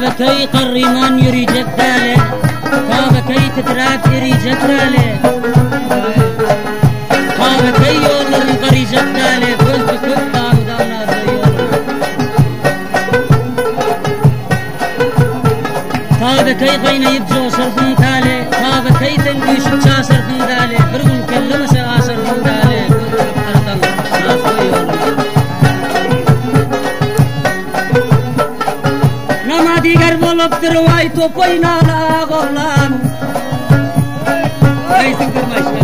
كابكي قرمان يري جدالي كابكي تترات يري جدالي كابكي يولر قري جدالي كل بكل دار دانا كابكي غينا يبجو شرفن تالي كابكي تنجي شبشا diğer bolup durvay topoynala golan Aysin kırmaşma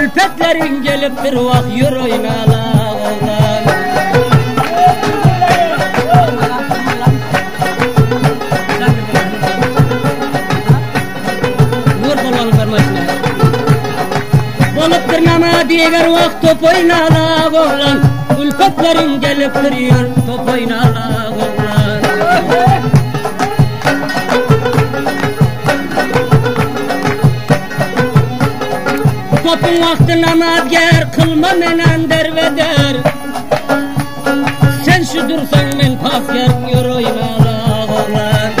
Ülpetlerin gelip durvak yürüynala golan Vur bolan kırmaşma Bolup nama diğer vak topoynala golan Ülpetlerin gelip duruyor topoynala golan Topun vakti namaz ger kılma menen derveder Sen şu dursan men pas ger yürüyüm ağlar.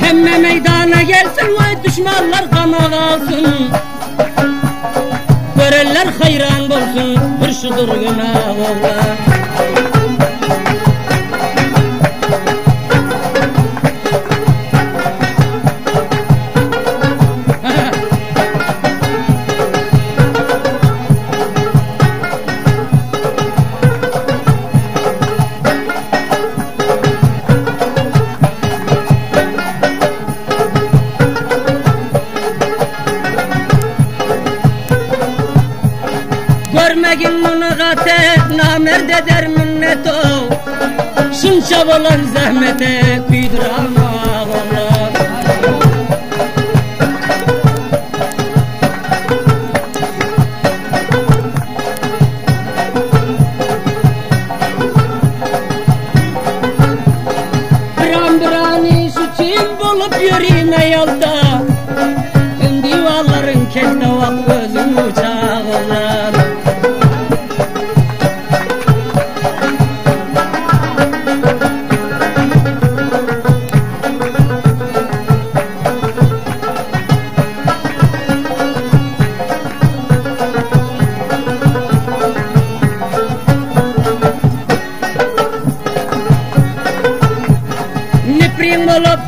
Hemme meydana gelsin vay düşmanlar kana kalsın Görenler hayran bolsun bir şu durguna ağlar Görmegin bunu gate namerd eder minnet o Şunça olan zahmete kuyduramam Allah Biran birani şu çim bulup yürüyme yolda. Divarların keste vak gözüm uçağlar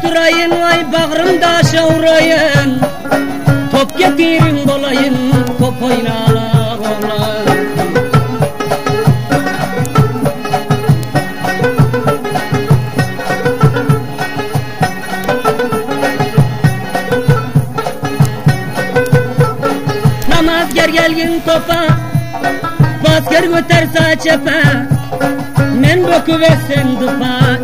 Durayın vay bağrımda şavrayın. Top getirin dolayın top oynalar oğlan Namaz ger gelgin topa Basker götersa çepe. Men boku ve sen dupa